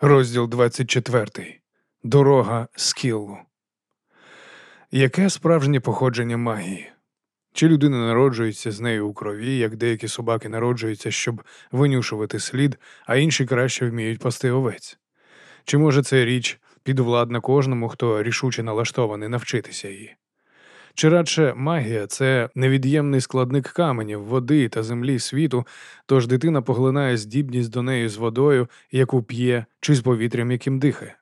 Розділ 24. Дорога Скіллу. Яке справжнє походження магії? Чи людина народжується з нею у крові, як деякі собаки народжуються, щоб винюшувати слід, а інші краще вміють пасти овець? Чи може це річ підвладна кожному, хто рішуче налаштований навчитися її? Чи радше магія це невід'ємний складник каменів, води та землі світу, тож дитина поглинає здібність до неї з водою, яку п'є, чи з повітрям, яким дихає?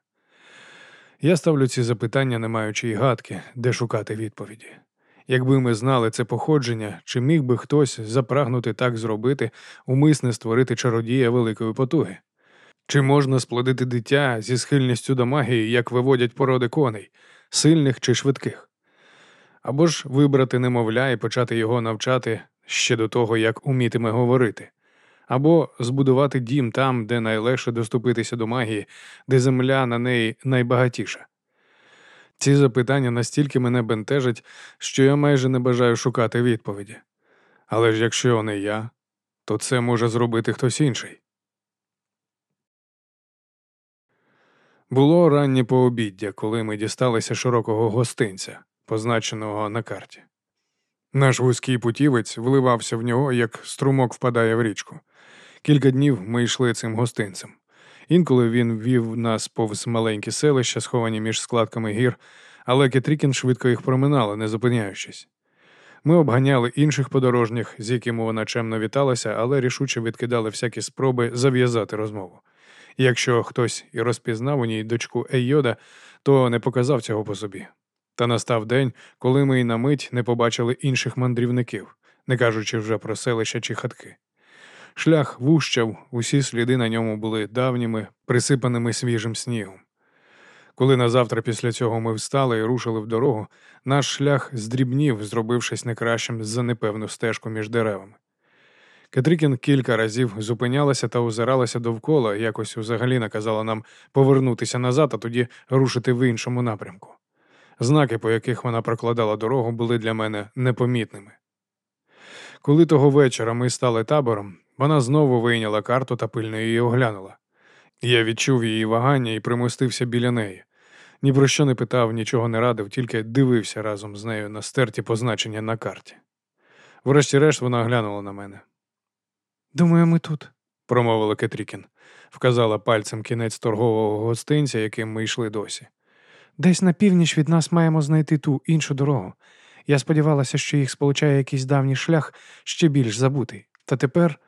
Я ставлю ці запитання, не маючи й гадки, де шукати відповіді. Якби ми знали це походження, чи міг би хтось запрагнути так зробити, умисне створити чародія великої потуги? Чи можна сплодити дитя зі схильністю до магії, як виводять породи коней, сильних чи швидких? Або ж вибрати немовля і почати його навчати ще до того, як умітиме говорити, або збудувати дім там, де найлегше доступитися до магії, де земля на неї найбагатіша. Ці запитання настільки мене бентежать, що я майже не бажаю шукати відповіді. Але ж якщо не я, то це може зробити хтось інший. Було раннє пообіддя, коли ми дісталися широкого гостинця позначеного на карті. Наш вузький путівець вливався в нього, як струмок впадає в річку. Кілька днів ми йшли цим гостинцем. Інколи він вів нас повз маленькі селища, сховані між складками гір, але Кетрікін швидко їх проминала, не зупиняючись. Ми обганяли інших подорожніх, з якими вона чемно віталася, але рішуче відкидали всякі спроби зав'язати розмову. якщо хтось і розпізнав у ній дочку Ейода, то не показав цього по собі. Та настав день, коли ми й на мить не побачили інших мандрівників, не кажучи вже про селища чи хатки. Шлях вущав, усі сліди на ньому були давніми, присипаними свіжим снігом. Коли назавтра після цього ми встали і рушили в дорогу, наш шлях здрібнів, зробившись не кращим за непевну стежку між деревами. Катрікін кілька разів зупинялася та озиралася довкола, якось взагалі наказала нам повернутися назад, а тоді рушити в іншому напрямку. Знаки, по яких вона прокладала дорогу, були для мене непомітними. Коли того вечора ми стали табором, вона знову вийняла карту та пильно її оглянула. Я відчув її вагання і примостився біля неї. Ні про що не питав, нічого не радив, тільки дивився разом з нею на стерті позначення на карті. Врешті-решт вона глянула на мене. Думаю, ми тут, промовила Кетрікін, вказала пальцем кінець торгового гостинця, яким ми йшли досі. Десь на північ від нас маємо знайти ту іншу дорогу. Я сподівалася, що їх сполучає якийсь давній шлях ще більш забутий. Та тепер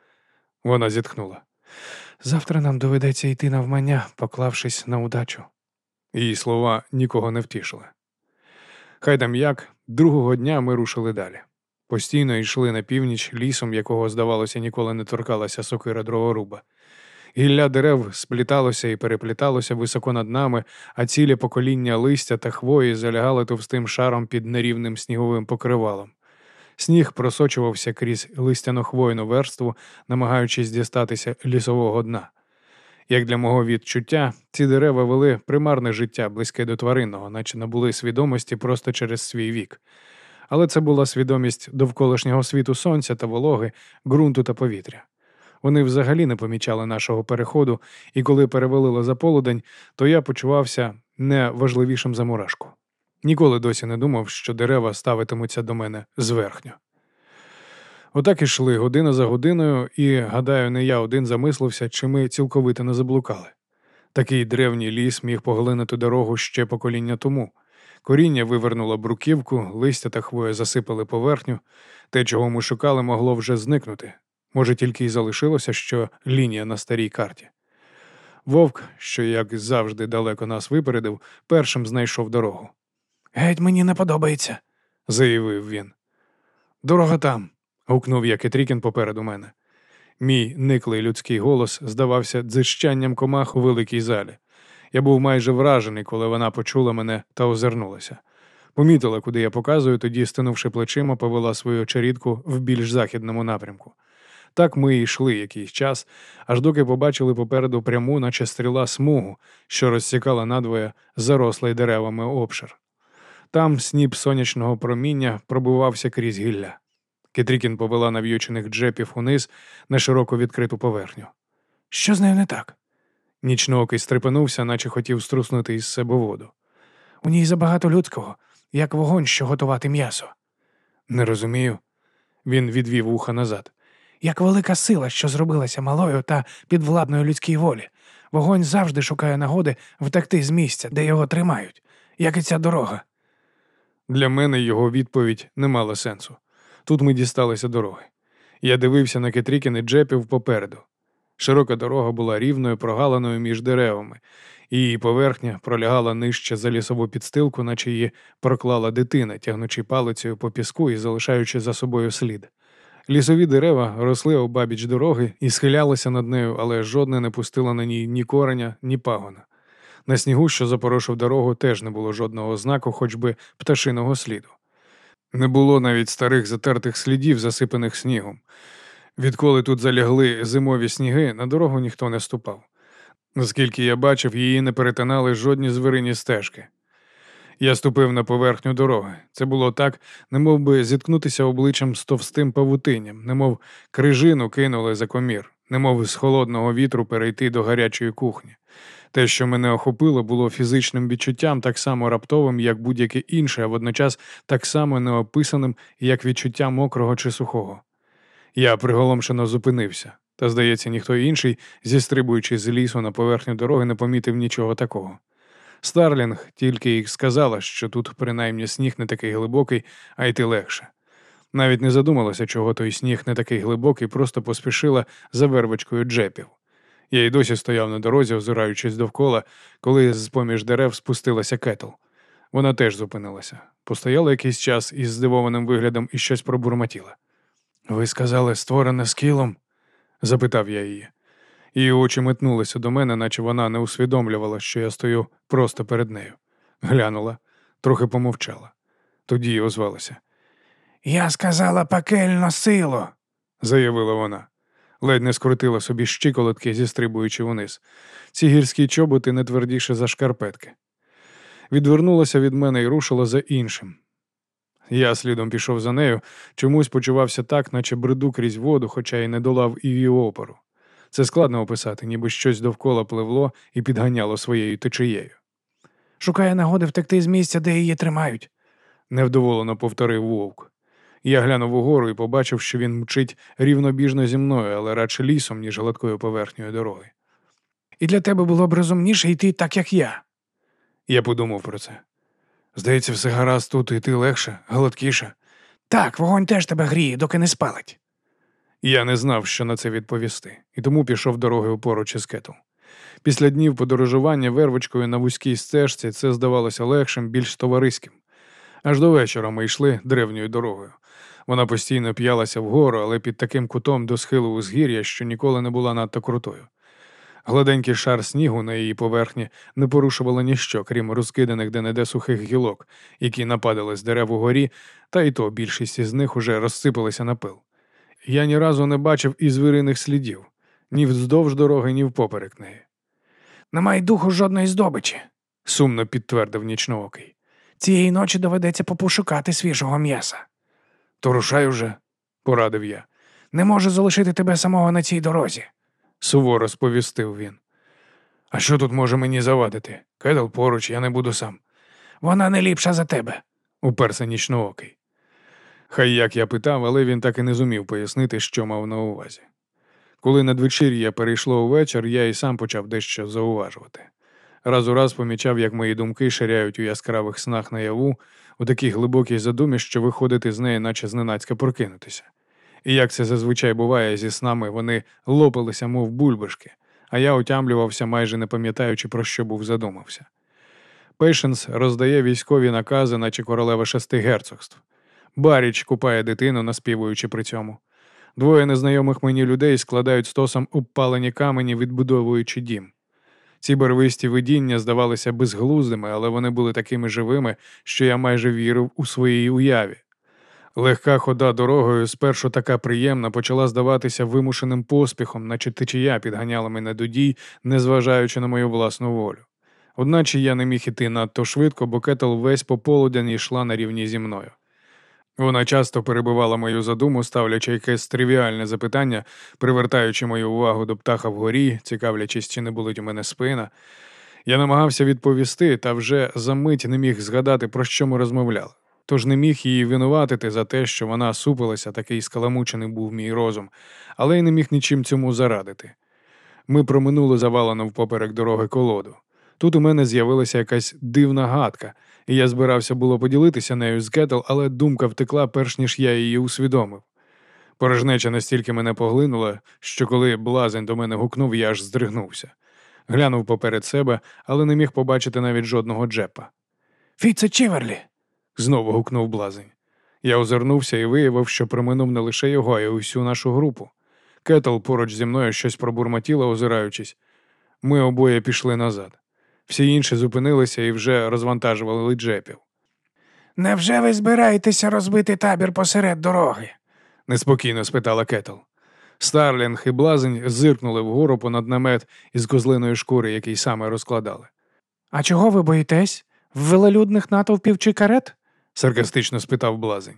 вона зітхнула. Завтра нам доведеться йти навмання, поклавшись на удачу. Її слова нікого не втішили. Хай там як, другого дня ми рушили далі. Постійно йшли на північ лісом, якого, здавалося, ніколи не торкалася сокира дроворуба. Гілля дерев спліталося і перепліталося високо над нами, а цілі покоління листя та хвої залягали товстим шаром під нерівним сніговим покривалом. Сніг просочувався крізь листяно хвойну верству, намагаючись дістатися лісового дна. Як для мого відчуття, ці дерева вели примарне життя, близьке до тваринного, наче набули свідомості просто через свій вік. Але це була свідомість довколишнього світу сонця та вологи, ґрунту та повітря. Вони взагалі не помічали нашого переходу, і коли перевалило за полудень, то я почувався не важливішим за мурашку. Ніколи досі не думав, що дерева ставитимуться до мене зверхньо. Отак ішли година за годиною, і, гадаю, не я один замислився, чи ми цілковито не заблукали. Такий древній ліс міг поглинути дорогу ще покоління тому. Коріння вивернуло бруківку, листя та хвоя засипали поверхню, те, чого ми шукали, могло вже зникнути, Може, тільки й залишилося, що лінія на старій карті. Вовк, що, як завжди, далеко нас випередив, першим знайшов дорогу. Геть мені не подобається, заявив він. Дорога там. гукнув я Кетрікін попереду мене. Мій никлий людський голос здавався дзищанням комах у великій залі. Я був майже вражений, коли вона почула мене та озирнулася. Помітила, куди я показую, тоді, стинувши плечима, повела свою чарідку в більш західному напрямку. Так ми йшли якийсь час, аж доки побачили попереду пряму, наче стріла смугу, що розсікала надвоє зарослий деревами обшир. Там сніп сонячного проміння пробивався крізь гілля. Кетрікін повела нав'ючених джепів униз на широко відкриту поверхню. Що з нею не так? Нічноокий стрепенувся, наче хотів струснути із себе воду. У ній забагато людського, як вогонь, що готувати м'ясо. Не розумію. Він відвів вуха назад. Як велика сила, що зробилася малою та підвладною людській волі. Вогонь завжди шукає нагоди втекти з місця, де його тримають, як і ця дорога. Для мене його відповідь не мала сенсу. Тут ми дісталися дороги. Я дивився на Кетрікіни джепів попереду. Широка дорога була рівною прогалиною між деревами, її поверхня пролягала нижче за лісову підстилку, наче її проклала дитина, тягнучи палицею по піску і залишаючи за собою слід. Лісові дерева росли обабіч дороги і схилялися над нею, але жодне не пустило на ній ні кореня, ні пагона. На снігу, що запорошив дорогу, теж не було жодного знаку, хоч би пташиного сліду. Не було навіть старих затертих слідів, засипаних снігом. Відколи тут залягли зимові сніги, на дорогу ніхто не ступав. Наскільки я бачив, її не перетинали жодні звирині стежки. Я ступив на поверхню дороги. Це було так, немов би зіткнутися обличчям з товстим павутинням, немов крижину кинули за комір, немов з холодного вітру перейти до гарячої кухні. Те, що мене охопило, було фізичним відчуттям так само раптовим, як будь-яке інше, а водночас так само неописаним, як відчуття мокрого чи сухого. Я приголомшено зупинився, та, здається, ніхто інший, зістрибуючи з лісу на поверхню дороги, не помітив нічого такого. Старлінг тільки й сказала, що тут, принаймні, сніг не такий глибокий, а йти легше. Навіть не задумалася, чого той сніг не такий глибокий, просто поспішила за вервочкою джепів. Я й досі стояв на дорозі, озираючись довкола, коли з поміж дерев спустилася кетл. Вона теж зупинилася. Постояла якийсь час із здивованим виглядом і щось пробурмотіла. Ви сказали, створене скілом? запитав я її. Її очі метнулися до мене, наче вона не усвідомлювала, що я стою просто перед нею. Глянула, трохи помовчала. Тоді озвалася. Я сказала пекельно сило, заявила вона. Ледь не скрутила собі щиколотки, зістрибуючи вниз. Ці гірські чоботи не твердіше за шкарпетки. Відвернулася від мене і рушила за іншим. Я слідом пішов за нею, чомусь почувався так, наче бреду крізь воду, хоча й не долав і її опору. Це складно описати, ніби щось довкола пливло і підганяло своєю течією. Шукає нагоди втекти з місця, де її тримають, невдоволено повторив вовк. Я глянув угору і побачив, що він мчить рівнобіжно зі мною, але радше лісом, ніж гладкою поверхнею дороги. І для тебе було б розумніше йти так, як я. Я подумав про це. Здається, все гаразд тут йти легше, гладкіше. Так, вогонь теж тебе гріє, доки не спалить. Я не знав, що на це відповісти, і тому пішов дорогою поруч із кетл. Після днів подорожування вервочкою на вузькій стежці це здавалося легшим, більш товариським. Аж до вечора ми йшли древньою дорогою. Вона постійно п'ялася вгору, але під таким кутом до схилу узгір'я, що ніколи не була надто крутою. Гладенький шар снігу на її поверхні не порушувало ніщо, крім розкиданих де-не-де сухих гілок, які нападали з дерев угорі, та й то більшість із них уже розсипалися на пил. Я ні разу не бачив і звіриних слідів ні вздовж дороги, ні впоперек неї. Немає духу жодної здобичі, сумно підтвердив нічноокий. Цієї ночі доведеться попошукати свіжого м'яса. То рушай уже, порадив я. Не можу залишити тебе самого на цій дорозі, суворо сповістив він. А що тут може мені завадити? Кедал поруч, я не буду сам. Вона не ліпша за тебе, уперся нічноокий. Хай як я питав, але він так і не зумів пояснити, що мав на увазі. Коли надвечір'я перейшло увечір, я і сам почав дещо зауважувати. Раз у раз помічав, як мої думки ширяють у яскравих снах наяву, у такій глибокій задумі, що виходити з неї, наче зненацька прокинутися. І як це зазвичай буває зі снами, вони лопалися, мов бульбашки, а я отямлювався, майже не пам'ятаючи, про що був задумався. Пейшенс роздає військові накази, наче королева шести герцогств. Баріч купає дитину, наспівуючи при цьому. Двоє незнайомих мені людей складають стосом обпалені камені, відбудовуючи дім. Ці барвисті видіння здавалися безглуздими, але вони були такими живими, що я майже вірив у своїй уяві. Легка хода дорогою, спершу така приємна, почала здаватися вимушеним поспіхом, наче течія підганяла мене до дій, незважаючи на мою власну волю. Одначе я не міг іти надто швидко, бо кетл весь пополудень йшла на рівні зі мною. Вона часто перебивала мою задуму, ставлячи якесь тривіальне запитання, привертаючи мою увагу до птаха вгорі, цікавлячись, чи не болить у мене спина. Я намагався відповісти, та вже за мить не міг згадати, про що ми розмовляли. Тож не міг її винуватити за те, що вона супилася, такий скаламучений був мій розум, але й не міг нічим цьому зарадити. Ми проминули завалену впоперек дороги колоду. Тут у мене з'явилася якась дивна гадка, і я збирався було поділитися нею з Кетл, але думка втекла, перш ніж я її усвідомив. Порожнеча настільки мене поглинула, що коли блазень до мене гукнув, я аж здригнувся. Глянув поперед себе, але не міг побачити навіть жодного джепа. Фіце Чіверлі. Знову гукнув блазень. Я озирнувся і виявив, що проминув не лише його, а й усю нашу групу. Кетл поруч зі мною щось пробурмотіла, озираючись. Ми обоє пішли назад. Всі інші зупинилися і вже розвантажували джепів. Невже ви збираєтеся розбити табір посеред дороги? неспокійно спитала Кетл. Старлінг і блазень зиркнули вгору понад намет із козлиної шкури, який саме розкладали. А чого ви боїтесь? Велелюдних натовпів чи карет? саркастично спитав блазень.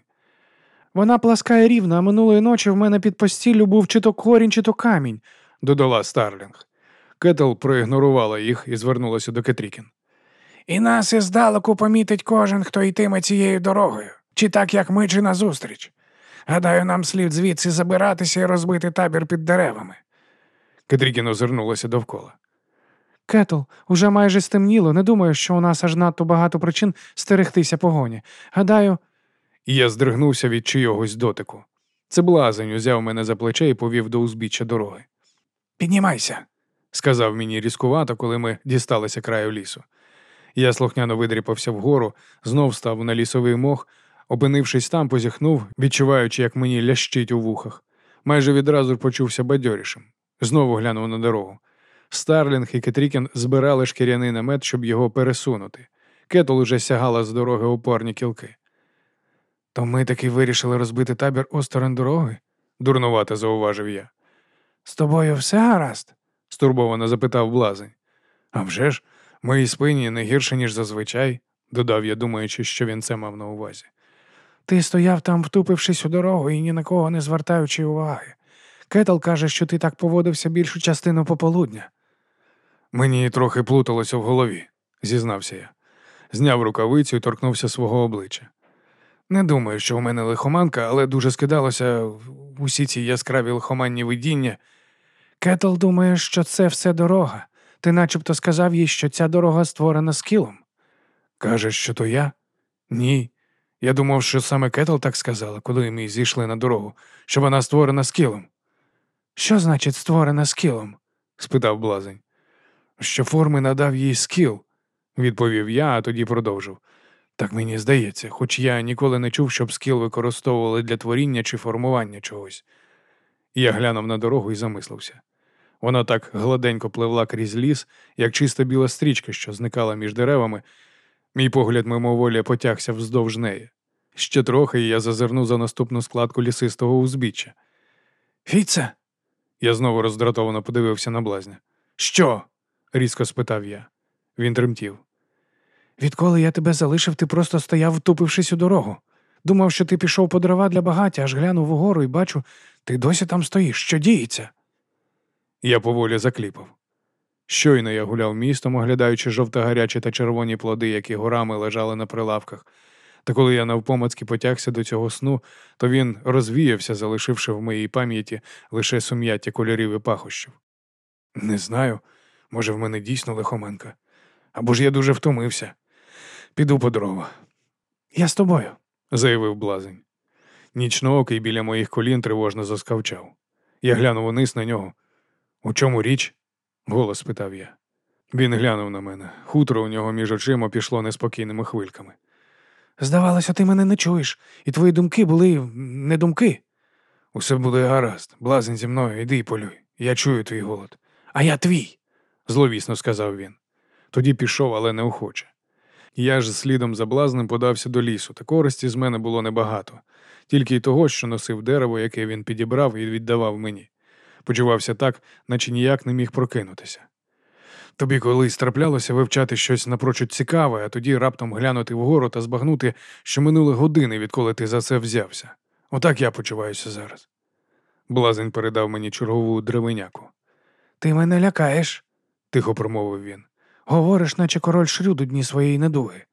Вона пласка й рівна, а минулої ночі в мене під постіллю був чи то корінь, чи то камінь, додала Старлінг. Кетл проігнорувала їх і звернулася до Кетрікін. І нас іздалеку помітить кожен, хто йтиме цією дорогою, чи так, як ми, чи назустріч. Гадаю, нам слід звідси забиратися і розбити табір під деревами. Кетрікін озирнулася довкола. Кетл, уже майже стемніло. Не думаю, що у нас аж надто багато причин стерегтися погоні. Гадаю, І я здригнувся від чийогось дотику. Це блазень узяв мене за плече і повів до узбіччя дороги. піднімайся. сказав мені різкувато, коли ми дісталися краю лісу. Я слухняно видряпався вгору, знов став на лісовий мох, опинившись там, позіхнув, відчуваючи, як мені лящить у вухах. Майже відразу почувся бадьорішим. Знову глянув на дорогу. Старлінг і Кетрікін збирали шкіряний намет, щоб його пересунути. Кетл уже стягала з дороги опорні кілки. То ми таки вирішили розбити табір осторонь дороги? дурнувато зауважив я. З тобою все гаразд? Стурбовано запитав блазень. «А вже ж, моїй спині не гірше, ніж зазвичай, додав я, думаючи, що він це мав на увазі. Ти стояв там, втупившись у дорогу і ні на кого не звертаючи уваги. Кетл каже, що ти так поводився більшу частину пополудня. Мені трохи плуталося в голові, зізнався я. Зняв рукавицю і торкнувся свого обличчя. Не думаю, що у мене лихоманка, але дуже скидалося усі ці яскраві лихоманні видіння. Кетл думає, що це все дорога. Ти начебто сказав їй, що ця дорога створена скілом. Каже, що то я? Ні. Я думав, що саме Кетл так сказала, коли ми зійшли на дорогу, що вона створена скілом. Що значить створена скілом? спитав блазень. Що форми надав їй скіл, відповів я, а тоді продовжив. Так мені здається, хоч я ніколи не чув, щоб скіл використовували для творіння чи формування чогось. Я глянув на дорогу і замислився. Вона так гладенько пливла крізь ліс, як чиста біла стрічка, що зникала між деревами. Мій погляд мимоволі потягся вздовж неї. Ще трохи і я зазирнув за наступну складку лісистого узбіччя. Фіце, Я знову роздратовано подивився на блазня. Що? різко спитав я. Він тремтів. відколи я тебе залишив, ти просто стояв, втупившись у дорогу. Думав, що ти пішов по дрова для багаття, аж глянув угору і бачу, ти досі там стоїш. Що діється? Я поволі закліпав. Щойно я гуляв містом, оглядаючи жовто-гарячі та червоні плоди, які горами лежали на прилавках. Та коли я навпомацьки потягся до цього сну, то він розвіявся, залишивши в моїй пам'яті лише сум'яття кольорів і пахощів. Не знаю, може, в мене дійсно лихоманка. Або ж я дуже втомився. Піду по дрова, Я з тобою. заявив блазень. Нічноокий біля моїх колін тривожно заскавчав. Я глянув униз на нього. У чому річ? голос спитав я. Він глянув на мене. Хутро у нього між очима пішло неспокійними хвильками. Здавалося, ти мене не чуєш, і твої думки були не думки. Усе буде гаразд, блазень зі мною, іди й полюй. Я чую твій голод. А я твій. зловісно сказав він. Тоді пішов, але неохоче. Я ж слідом за блазнем подався до лісу, та користі з мене було небагато, тільки й того, що носив дерево, яке він підібрав і віддавав мені. Почувався так, наче ніяк не міг прокинутися. Тобі колись траплялося вивчати щось напрочуд цікаве, а тоді раптом глянути вгору та збагнути, що минули години, відколи ти за це взявся. Отак я почуваюся зараз. Блазень передав мені чергову древеняку. Ти мене лякаєш, Тихо промовив він. говориш, наче король Шрюд у дні своєї недуги.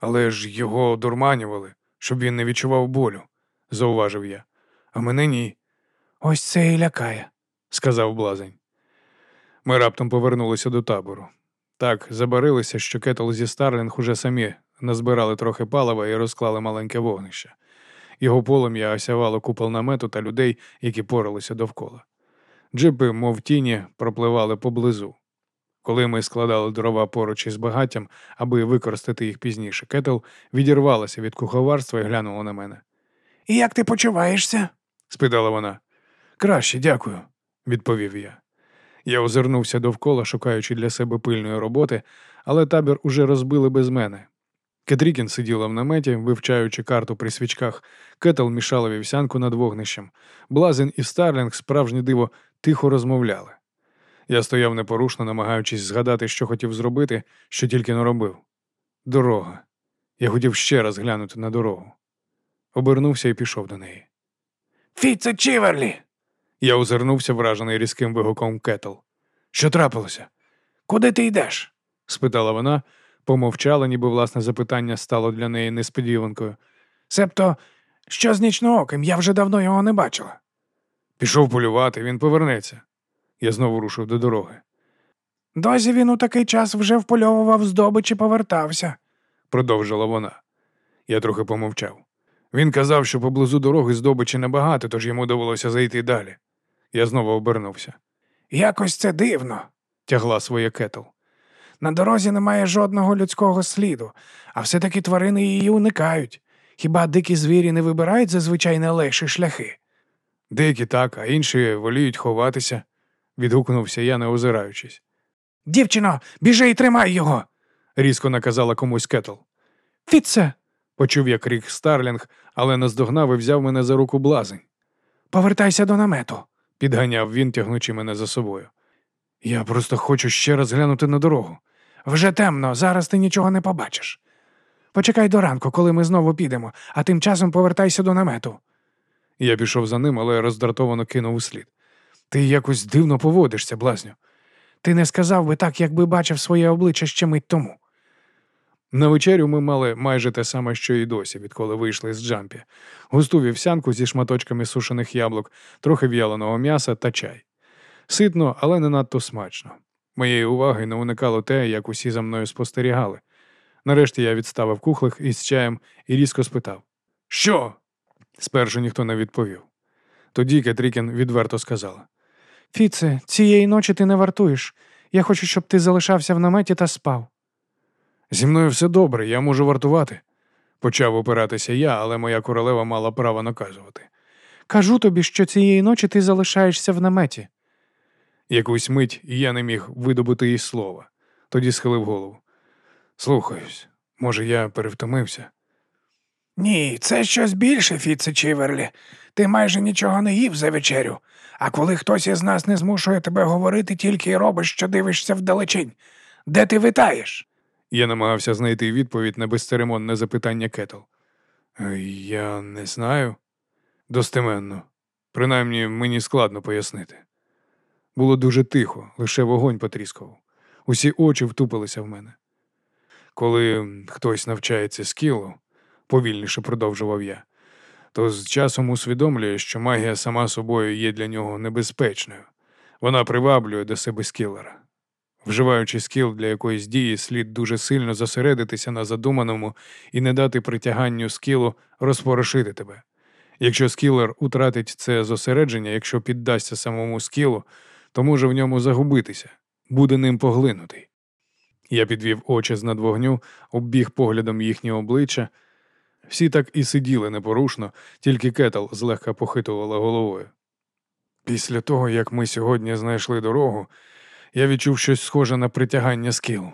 Але ж його дурманювали, щоб він не відчував болю, зауважив я. А мене ні, Ось це і лякає. сказав блазень. Ми раптом повернулися до табору. Так забарилися, що кетл зі Старлінг уже самі назбирали трохи палива і розклали маленьке вогнище. Його полум'я осявало купол намету та людей, які поралися довкола. Джипи, мов тіні, пропливали поблизу. Коли ми складали дрова поруч із багаттям, аби використати їх пізніше, кетл відірвалася від куховарства і глянула на мене. І як ти почуваєшся? спитала вона. Краще, дякую, відповів я. Я озирнувся довкола, шукаючи для себе пильної роботи, але табір уже розбили без мене. Кетрікін сиділа в наметі, вивчаючи карту при свічках, кетл мішала вівсянку над вогнищем. Блазен і Старлінг, справжнє диво, тихо розмовляли. Я стояв непорушно, намагаючись згадати, що хотів зробити, що тільки не робив. Дорога. Я хотів ще раз глянути на дорогу. Обернувся і пішов до неї. Фіце Чіверлі! Я озирнувся, вражений різким вигуком кетл. Що трапилося? Куди ти йдеш? спитала вона, помовчала, ніби власне запитання стало для неї несподіванкою. Себто, що з нічнооким? Я вже давно його не бачила. Пішов полювати, він повернеться. Я знову рушив до дороги. Дозі він у такий час вже впольовував здобич і повертався. продовжила вона. Я трохи помовчав. Він казав, що поблизу дороги здобичі небагато, тож йому довелося зайти далі. Я знову обернувся. Якось це дивно. Тягла своє кетл. На дорозі немає жодного людського сліду, а все-таки тварини її уникають. Хіба дикі звірі не вибирають зазвичай найлегші шляхи? Деякі так, а інші воліють ховатися, відгукнувся я, не озираючись. Дівчино, біжи і тримай його. Різко наказала комусь кетл. Фіце, Почув я крик Старлінг, але наздогнав і взяв мене за руку блазень. повертайся до намету. Підганяв він, тягнучи мене за собою. Я просто хочу ще раз глянути на дорогу. Вже темно, зараз ти нічого не побачиш. Почекай до ранку, коли ми знову підемо, а тим часом повертайся до намету. Я пішов за ним, але роздратовано кинув услід. Ти якось дивно поводишся, блазню. Ти не сказав би так, якби бачив своє обличчя ще мить тому. На вечерю ми мали майже те саме, що і досі, відколи вийшли з джампі. Густу вівсянку зі шматочками сушених яблук, трохи в'яленого м'яса та чай. Ситно, але не надто смачно. Моєї уваги не уникало те, як усі за мною спостерігали. Нарешті я відставив кухлик із чаєм і різко спитав: Що? Спершу ніхто не відповів. Тоді Кетрікін відверто сказала. Фіце, цієї ночі ти не вартуєш. Я хочу, щоб ти залишався в наметі та спав. Зі мною все добре, я можу вартувати. Почав опиратися я, але моя королева мала право наказувати. Кажу тобі, що цієї ночі ти залишаєшся в наметі. Якусь мить я не міг видобути їй слова. Тоді схилив голову. Слухаюсь, може, я перевтомився. Ні, це щось більше, Фіце Чіверлі. Ти майже нічого не їв за вечерю. А коли хтось із нас не змушує тебе говорити, тільки й робиш, що дивишся вдалечінь. Де ти витаєш? Я намагався знайти відповідь на безцеремонне запитання Кетл. «Е, Я не знаю. Достеменно. Принаймні, мені складно пояснити. Було дуже тихо, лише вогонь потріскував. Усі очі втупилися в мене. Коли хтось навчається скілу, повільніше продовжував я, то з часом усвідомлює, що магія сама собою є для нього небезпечною. Вона приваблює до себе скілера. Вживаючи скіл для якоїсь дії, слід дуже сильно зосередитися на задуманому і не дати притяганню скілу розпорошити тебе. Якщо скілер утратить це зосередження, якщо піддасться самому скілу, то може в ньому загубитися, буде ним поглинутий. Я підвів очі з над вогню, оббіг поглядом їхні обличчя. Всі так і сиділи непорушно, тільки кетл злегка похитувала головою. Після того, як ми сьогодні знайшли дорогу, я відчув щось схоже на притягання скіл.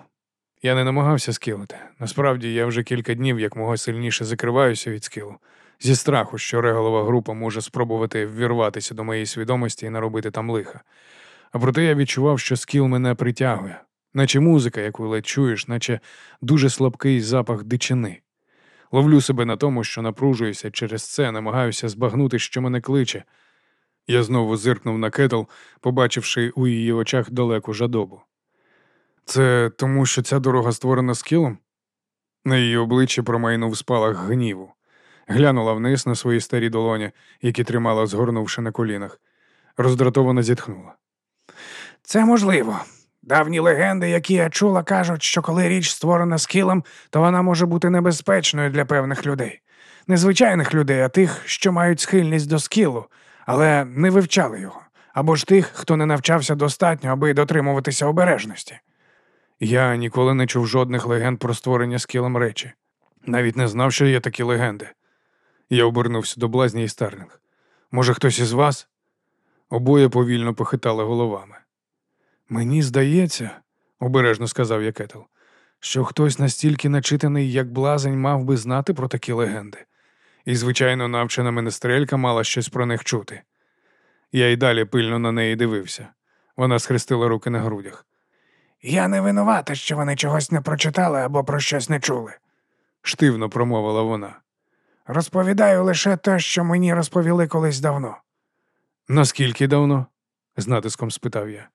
Я не намагався скілити. Насправді я вже кілька днів як мого сильніше закриваюся від скілу, зі страху, що реголова група може спробувати ввірватися до моєї свідомості і наробити там лиха. А проте я відчував, що скіл мене притягує, наче музика, яку ледь чуєш, наче дуже слабкий запах дичини. Ловлю себе на тому, що напружуюся через це, намагаюся збагнути, що мене кличе. Я знову зиркнув на кетл, побачивши у її очах далеку жадобу. Це тому, що ця дорога створена скілом? На її обличчі промайнув спалах гніву. Глянула вниз на свої старі долоні, які тримала, згорнувши на колінах. Роздратовано зітхнула. Це можливо. Давні легенди, які я чула, кажуть, що коли річ створена скілом, то вона може бути небезпечною для певних людей. Незвичайних людей, а тих, що мають схильність до скілу, але не вивчали його, або ж тих, хто не навчався достатньо, аби дотримуватися обережності. Я ніколи не чув жодних легенд про створення скілом речі. Навіть не знав, що є такі легенди. Я обернувся до блазні і Старлінг. Може, хтось із вас? Обоє повільно похитали головами. Мені здається, обережно сказав я Кетл, що хтось настільки начитаний, як блазень, мав би знати про такі легенди. І, звичайно, навчена менестрелька мала щось про них чути. Я й далі пильно на неї дивився. Вона схрестила руки на грудях. Я не винувата, що вони чогось не прочитали або про щось не чули. Штивно промовила вона. Розповідаю лише те, що мені розповіли колись давно. Наскільки давно? з натиском спитав я.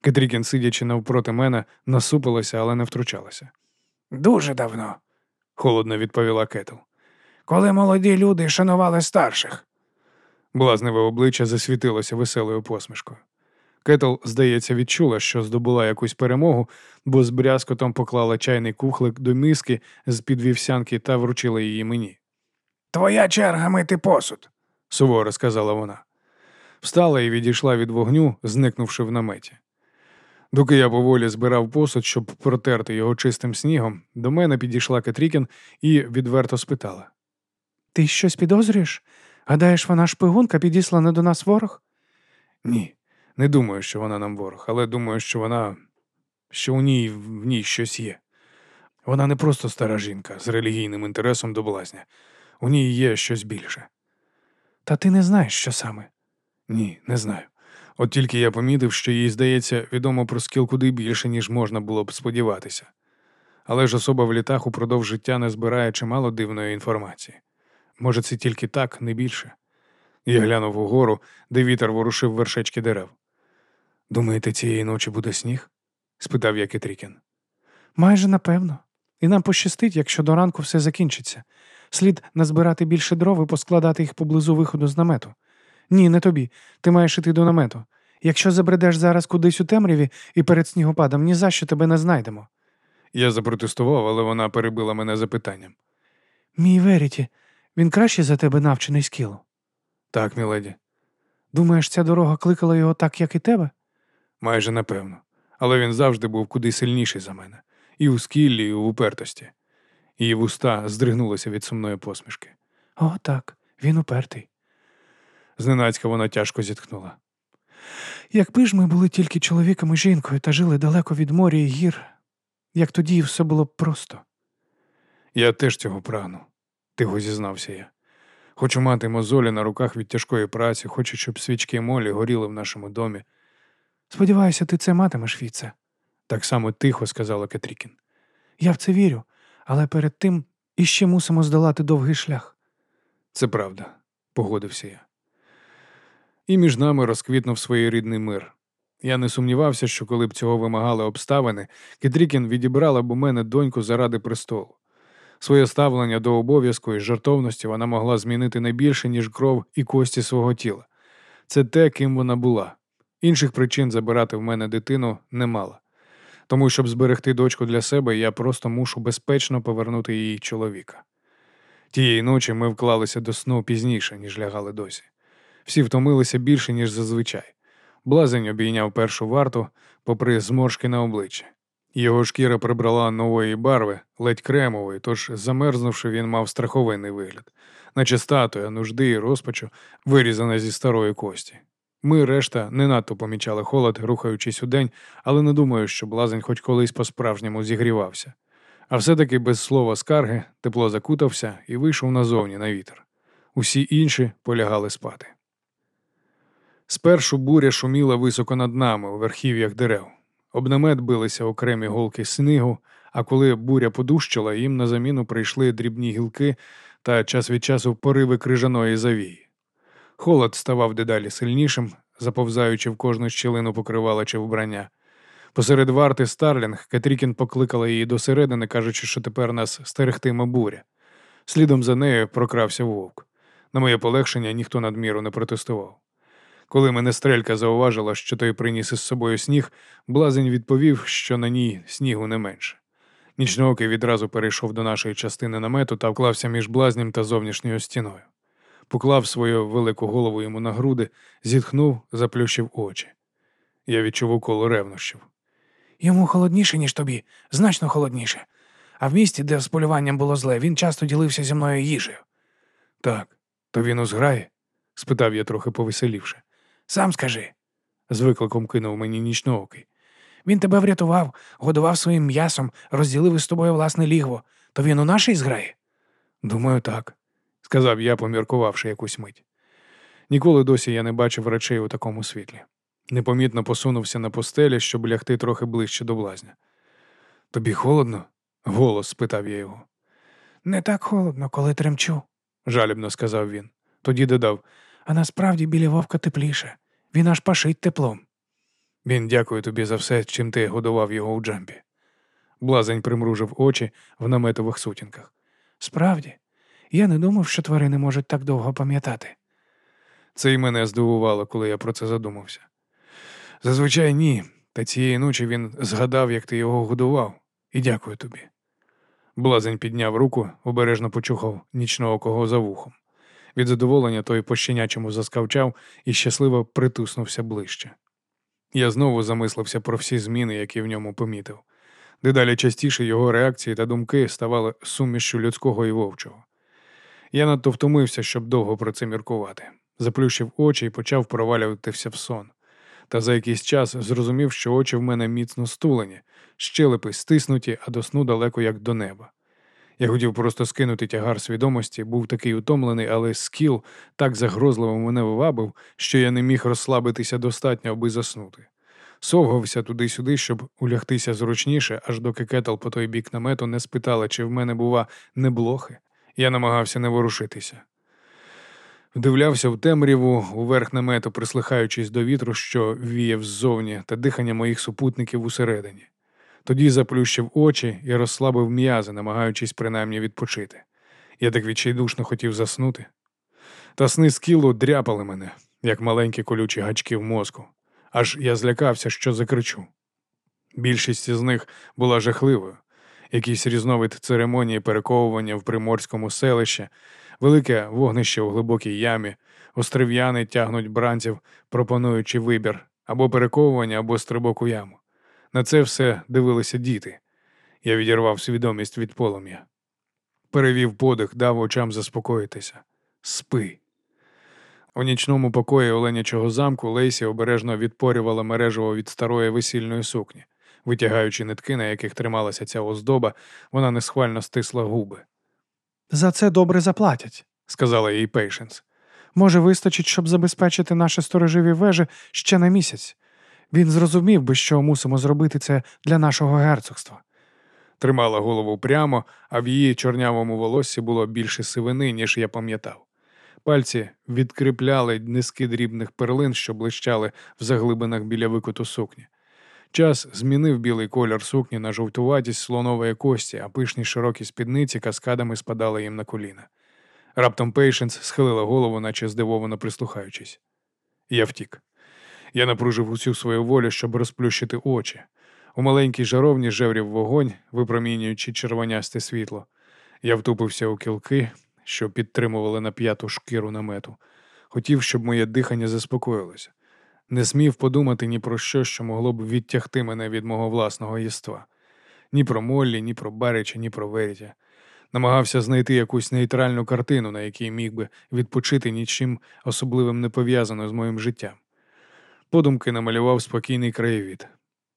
Кетрікін, сидячи навпроти мене, насупилася, але не втручалася. Дуже давно, холодно відповіла Кетл. Коли молоді люди шанували старших. Блазневе обличчя засвітилося веселою посмішкою. Кетл, здається, відчула, що здобула якусь перемогу, бо з брязкотом поклала чайний кухлик до миски з під вівсянки та вручила її мені. Твоя черга мити посуд. суворо сказала вона. Встала і відійшла від вогню, зникнувши в наметі. Доки я поволі збирав посуд, щоб протерти його чистим снігом, до мене підійшла Кетрікін і відверто спитала: Ти щось підозрюєш? Гадаєш, вона шпигунка підіслана до нас ворог? Ні, не думаю, що вона нам ворог, але думаю, що вона. що у ній в ній щось є. Вона не просто стара жінка з релігійним інтересом до блазня. У ній є щось більше. Та ти не знаєш, що саме? Ні, не знаю. От тільки я помітив, що їй, здається, відомо про скіл куди більше, ніж можна було б сподіватися. Але ж особа в літах упродовж життя не збирає чимало дивної інформації. Може, це тільки так, не більше. Я глянув угору, де вітер ворушив вершечки дерев. Думаєте, цієї ночі буде сніг? спитав я Кетрікін. Майже напевно. І нам пощастить, якщо до ранку все закінчиться. Слід назбирати більше дров і поскладати їх поблизу виходу з намету. Ні, не тобі. Ти маєш іти до намету. Якщо забредеш зараз кудись у темряві і перед снігопадом, ні за що тебе не знайдемо. Я запротестував, але вона перебила мене запитанням. Мій Веріті, він краще за тебе навчений скілу. Так, міледі. Думаєш, ця дорога кликала його так, як і тебе? Майже напевно. Але він завжди був куди сильніший за мене. І у скіллі, і у упертості. Її вуста здригнулися від сумної посмішки. О, так, він упертий. Зненацька вона тяжко зітхнула. Якби ж ми були тільки чоловіком і жінкою та жили далеко від моря і гір, як тоді все було б просто. Я теж цього прагну, тихо зізнався я. Хочу мати мозолі на руках від тяжкої праці, хочу, щоб свічки молі горіли в нашому домі. Сподіваюся, ти це матимеш, Віце. Так само тихо сказала Кетрікін. Я в це вірю, але перед тим іще мусимо здолати довгий шлях. Це правда, погодився я. І між нами розквітнув своєрідний мир. Я не сумнівався, що коли б цього вимагали обставини, Кетрікін відібрала б у мене доньку заради престолу. Своє ставлення до обов'язку і жартовності вона могла змінити не більше, ніж кров і кості свого тіла. Це те, ким вона була. Інших причин забирати в мене дитину не мала. Тому, щоб зберегти дочку для себе, я просто мушу безпечно повернути її чоловіка. Тієї ночі ми вклалися до сну пізніше, ніж лягали досі. Всі втомилися більше, ніж зазвичай. Блазень обійняв першу варту, попри зморшки на обличчі. Його шкіра прибрала нової барви, ледь кремової, тож, замерзнувши, він мав страховинний вигляд, наче статуя нужди і розпачу, вирізана зі старої кості. Ми, решта, не надто помічали холод, рухаючись у день, але не думаю, що блазень хоч колись по-справжньому зігрівався. А все-таки без слова скарги тепло закутався і вийшов назовні на вітер. Усі інші полягали спати. Спершу буря шуміла високо над нами у верхів'ях дерев. Об намет билися окремі голки снігу, а коли буря подущила, їм на заміну прийшли дрібні гілки та час від часу пориви крижаної завії. Холод ставав дедалі сильнішим, заповзаючи в кожну щілину покривала чи вбрання. Посеред варти Старлінг Катрікін покликала її досередини, кажучи, що тепер нас стерегтиме буря. Слідом за нею прокрався вовк. На моє полегшення ніхто надміру не протестував. Коли мене стрелька зауважила, що той приніс із собою сніг, блазень відповів, що на ній снігу не менше. Нічноокий відразу перейшов до нашої частини намету та вклався між блазнем та зовнішньою стіною. Поклав свою велику голову йому на груди, зітхнув, заплющив очі. Я відчув укол ревнощів. Йому холодніше, ніж тобі, значно холодніше. А в місті, де з полюванням було зле, він часто ділився зі мною їжею. Так, то він узграє? спитав я трохи повеселівши. Сам скажи. З викликом кинув мені нічноокий. Він тебе врятував, годував своїм м'ясом, розділив із тобою власне лігво. То він у нашій зграє? Думаю, так, сказав я, поміркувавши якусь мить. Ніколи досі я не бачив речей у такому світлі. Непомітно посунувся на постелі, щоб лягти трохи ближче до блазня. Тобі холодно? голос спитав я його. Не так холодно, коли тремчу, жалібно сказав він. Тоді додав а насправді біля вовка тепліше. Він аж пашить теплом. Він дякує тобі за все, чим ти годував його у джампі. Блазень примружив очі в наметових сутінках. Справді, я не думав, що тварини можуть так довго пам'ятати. Це й мене здивувало, коли я про це задумався. Зазвичай ні, та цієї ночі він згадав, як ти його годував, і дякую тобі. Блазень підняв руку, обережно почухав нічного кого за вухом. Від задоволення той по щенячому заскавчав і щасливо притуснувся ближче. Я знову замислився про всі зміни, які в ньому помітив. Дедалі частіше його реакції та думки ставали сумішю людського і вовчого. Я надто втомився, щоб довго про це міркувати. Заплющив очі і почав провалюватися в сон. Та за якийсь час зрозумів, що очі в мене міцно стулені, щелепи стиснуті, а до сну далеко як до неба. Я хотів просто скинути тягар свідомості, був такий утомлений, але скіл так загрозливо мене вивабив, що я не міг розслабитися достатньо, аби заснути. Совгався туди-сюди, щоб улягтися зручніше, аж доки кетл по той бік намету не спитала, чи в мене, бува, не блохи. Я намагався не ворушитися. Вдивлявся в темряву, уверх намету, прислухаючись до вітру, що віяв ззовні, та дихання моїх супутників усередині. Тоді заплющив очі і розслабив м'язи, намагаючись принаймні відпочити. Я так відчайдушно хотів заснути. Та сни скілу дряпали мене, як маленькі колючі гачки в мозку, аж я злякався, що закричу. Більшість з них була жахливою, якийсь різновид церемонії перековування в приморському селищі, велике вогнище у глибокій ямі, острів'яни тягнуть бранців, пропонуючи вибір або перековування, або стрибок у яму. На це все дивилися діти. Я відірвав свідомість від полум'я. Перевів подих, дав очам заспокоїтися. Спи. У нічному покої Оленячого замку Лейсі обережно відпорювала мережево від старої весільної сукні. Витягаючи нитки, на яких трималася ця оздоба, вона несхвально стисла губи. За це добре заплатять, сказала їй Пейшенс. Може, вистачить, щоб забезпечити наші сторожові вежі ще на місяць. Він зрозумів би, що мусимо зробити це для нашого герцогства. Тримала голову прямо, а в її чорнявому волоссі було більше сивини, ніж я пам'ятав. Пальці відкріпляли низки дрібних перлин, що блищали в заглибинах біля викуту сукні. Час змінив білий колір сукні на жовтуватість слонової кості, а пишні широкі спідниці каскадами спадали їм на коліна. Раптом Пейшенс схилила голову, наче здивовано прислухаючись. Я втік. Я напружив усю свою волю, щоб розплющити очі. У маленькій жаровні жеврів вогонь, випромінюючи червонясте світло. Я втупився у кілки, що підтримували на п'яту шкіру намету. Хотів, щоб моє дихання заспокоїлося. Не смів подумати ні про що, що могло б відтягти мене від мого власного єства. Ні про Моллі, ні про Барича, ні про Верітя. Намагався знайти якусь нейтральну картину, на якій міг би відпочити нічим особливим не пов'язано з моїм життям. Подумки намалював спокійний краєвід.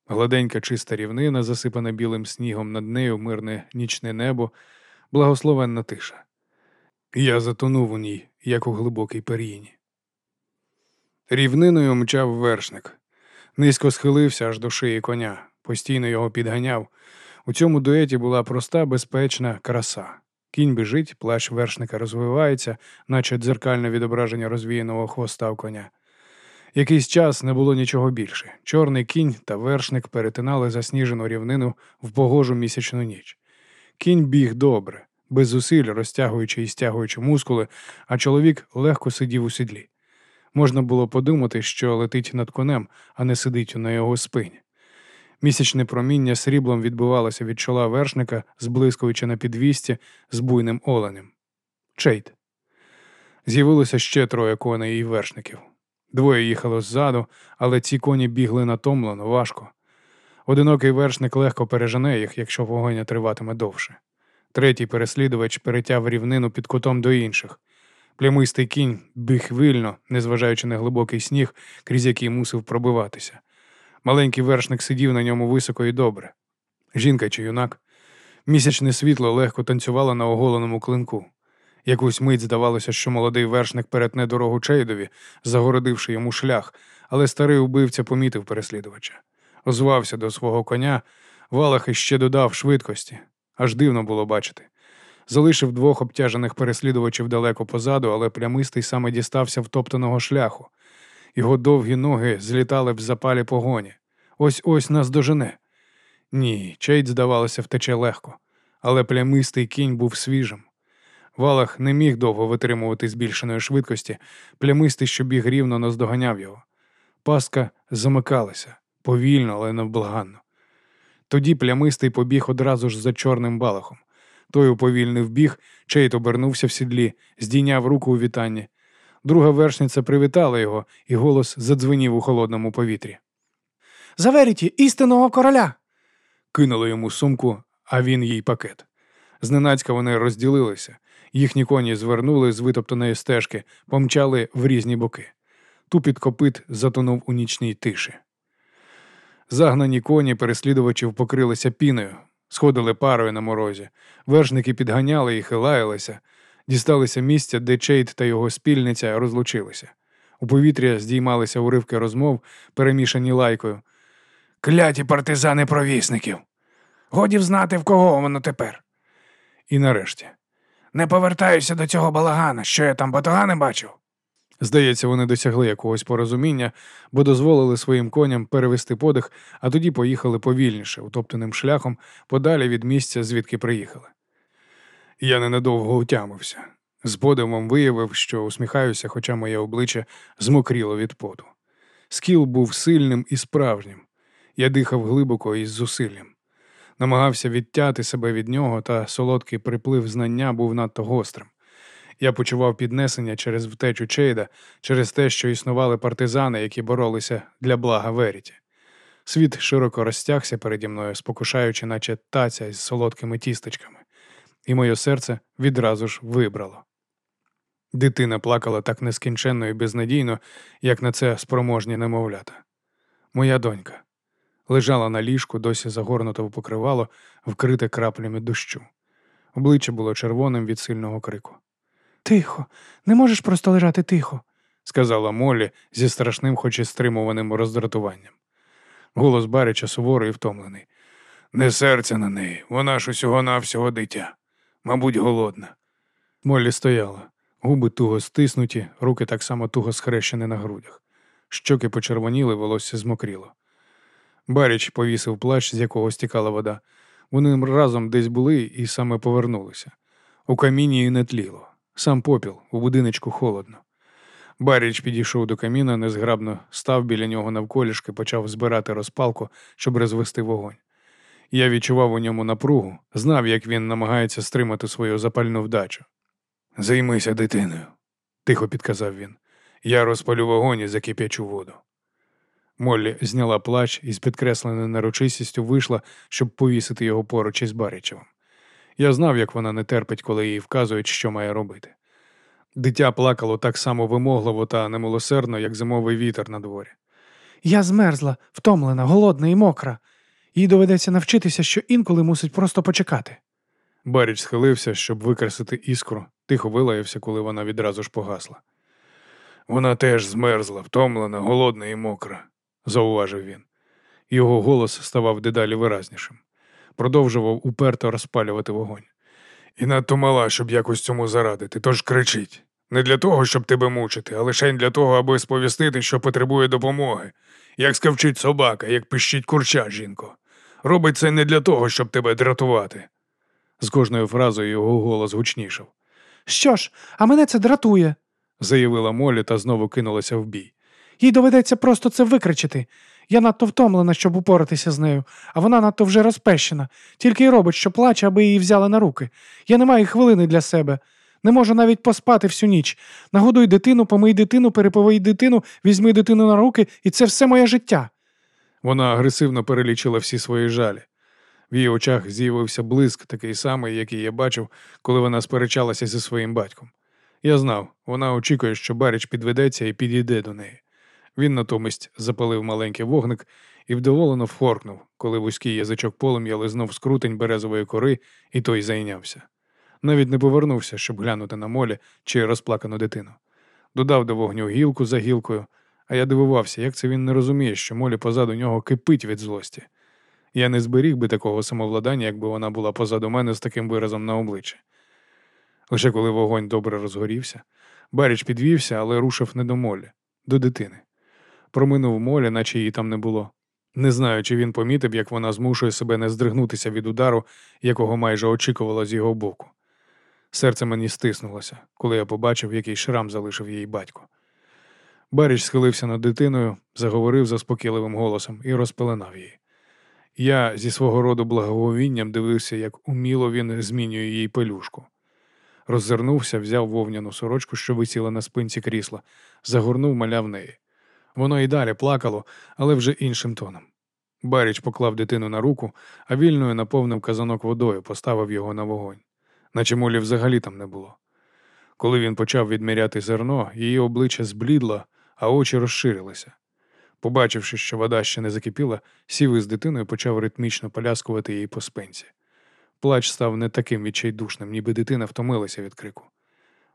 Гладенька чиста рівнина, засипана білим снігом над нею мирне нічне небо, благословенна тиша. Я затонув у ній, як у глибокій пер'їні. Рівниною мчав вершник. Низько схилився аж до шиї коня. постійно його підганяв. У цьому дуеті була проста, безпечна краса. Кінь біжить, плащ вершника розвивається, наче дзеркальне відображення розвіяного хвоста в коня. Якийсь час не було нічого більше. Чорний кінь та вершник перетинали засніжену рівнину в погожу місячну ніч. Кінь біг добре, без зусиль розтягуючи і стягуючи мускули, а чоловік легко сидів у сідлі. Можна було подумати, що летить над конем, а не сидить на його спині. Місячне проміння сріблом відбивалося від чола вершника, зблискуючи на підвісті з буйним оленем. Чейт. З'явилося ще троє коней і вершників. Двоє їхало ззаду, але ці коні бігли натомлено, важко. Одинокий вершник легко пережене їх, якщо вогоня триватиме довше. Третій переслідувач перетяв рівнину під кутом до інших. Плямистий кінь біг вільно, незважаючи на глибокий сніг, крізь який мусив пробиватися. Маленький вершник сидів на ньому високо і добре. Жінка чи юнак. Місячне світло легко танцювало на оголеному клинку. Якусь мить здавалося, що молодий вершник перетне дорогу Чейдові, загородивши йому шлях, але старий убивця помітив переслідувача. Озвався до свого коня, Валах іще додав швидкості. Аж дивно було бачити. Залишив двох обтяжених переслідувачів далеко позаду, але плямистий саме дістався втоптаного шляху. Його довгі ноги злітали в запалі погоні. Ось ось нас дожене. Ні, Чейд, здавалося, втече легко, але плямистий кінь був свіжим. Валах не міг довго витримувати збільшеної швидкості, плямистий, що біг рівно, наздоганяв його. Паска замикалася повільно, але невблаганно. Тоді плямистий побіг одразу ж за чорним балахом. Той уповільнив біг, Чейт обернувся в сідлі, здійняв руку у вітанні. Друга вершниця привітала його, і голос задзвенів у холодному повітрі. Заверіті істинного короля. Кинули йому сумку, а він їй пакет. Зненацька вони розділилися. Їхні коні звернули з витоптаної стежки, помчали в різні боки. Тупіт копит затонув у нічній тиші. Загнані коні переслідувачів покрилися піною, сходили парою на морозі. Вершники підганяли їх і лаялися, дісталися місця, де Чейт та його спільниця розлучилися. У повітря здіймалися уривки розмов, перемішані лайкою. Кляті партизани провісників. Годі знати, в кого воно тепер. І нарешті. Не повертаюся до цього балагана, що я там батога не бачив. Здається, вони досягли якогось порозуміння, бо дозволили своїм коням перевести подих, а тоді поїхали повільніше, утоптаним шляхом, подалі від місця, звідки приїхали. Я ненадовго утямився. З подивом виявив, що усміхаюся, хоча моє обличчя змокріло від поту. Скіл був сильним і справжнім. Я дихав глибоко і з зусиллям. Намагався відтяти себе від нього, та солодкий приплив знання був надто гострим. Я почував піднесення через втечу Чейда, через те, що існували партизани, які боролися для блага Веріті. Світ широко розтягся переді мною, спокушаючи, наче таця із солодкими тістечками, і моє серце відразу ж вибрало. Дитина плакала так нескінченно і безнадійно, як на це спроможні немовлята. Моя донька лежала на ліжку, досі загорнуто в покривало, вкрите краплями дощу. Обличчя було червоним від сильного крику. Тихо, не можеш просто лежати тихо, сказала Моллі зі страшним, хоч і стримуваним роздратуванням. Голос Барича суворий і втомлений. Не серця на неї, вона ж усього навсього дитя. Мабуть, голодна. Моллі стояла, губи туго стиснуті, руки так само туго схрещені на грудях. Щоки почервоніли, волосся змокріло. Баріч повісив плащ, з якого стікала вода. Вони разом десь були і саме повернулися. У каміні і не тліло. Сам попіл, у будиночку холодно. Баріч підійшов до каміна, незграбно став біля нього навколішки, почав збирати розпалку, щоб розвести вогонь. Я відчував у ньому напругу, знав, як він намагається стримати свою запальну вдачу. Займися дитиною, тихо підказав він. Я розпалю вогонь і закип'ячу воду. Моллі зняла плач і з підкресленою нарочистістю вийшла, щоб повісити його поруч із Барічевим. Я знав, як вона не терпить, коли їй вказують, що має робити. Дитя плакало так само вимогливо та немилосердно, як зимовий вітер на дворі. Я змерзла, втомлена, голодна і мокра. Їй доведеться навчитися, що інколи мусить просто почекати. Баріч схилився, щоб викресити іскру, тихо вилаявся, коли вона відразу ж погасла. Вона теж змерзла, втомлена, голодна і мокра, зауважив він. Його голос ставав дедалі виразнішим. Продовжував уперто розпалювати вогонь. І надто мала, щоб якось цьому зарадити, тож кричить. Не для того, щоб тебе мучити, а лише для того, аби сповістити, що потребує допомоги. Як скавчить собака, як пищить курча, жінко. Робить це не для того, щоб тебе дратувати. З кожною фразою його голос гучнішав. Що ж, а мене це дратує, заявила Молі та знову кинулася в бій. Їй доведеться просто це викричити. Я надто втомлена, щоб упоратися з нею, а вона надто вже розпещена, тільки й робить, що плаче, аби її взяли на руки. Я не маю хвилини для себе. Не можу навіть поспати всю ніч. Нагодуй дитину, помий дитину, переповий дитину, візьми дитину на руки, і це все моє життя. Вона агресивно перелічила всі свої жалі. В її очах з'явився блиск, такий самий, який я бачив, коли вона сперечалася зі своїм батьком. Я знав, вона очікує, що Баріч підведеться і підійде до неї. Він натомість запалив маленький вогник і вдоволено вхоркнув, коли вузький язичок полум'я лизнув скрутень березової кори, і той зайнявся. Навіть не повернувся, щоб глянути на молі чи розплакану дитину. Додав до вогню гілку за гілкою, а я дивувався, як це він не розуміє, що молі позаду нього кипить від злості. Я не зберіг би такого самовладання, якби вона була позаду мене з таким виразом на обличчі. Лише коли вогонь добре розгорівся, Баріч підвівся, але рушив не до молі, до дитини. Проминув молі, наче її там не було. Не знаю, чи він помітив, як вона змушує себе не здригнутися від удару, якого майже очікувала з його боку. Серце мені стиснулося, коли я побачив, який шрам залишив її батько. Баріч схилився над дитиною, заговорив заспокійливим голосом і розпеленав її. Я зі свого роду благоговінням дивився, як уміло він змінює її пелюшку. Роззирнувся, взяв вовняну сорочку, що висіла на спинці крісла, загорнув маля в неї. Воно і далі плакало, але вже іншим тоном. Баріч поклав дитину на руку, а вільною наповнив казанок водою, поставив його на вогонь, наче молі взагалі там не було. Коли він почав відміряти зерно, її обличчя зблідло, а очі розширилися. Побачивши, що вода ще не закипіла, сів із дитиною почав ритмічно поляскувати її по спинці. Плач став не таким відчайдушним, ніби дитина втомилася від крику.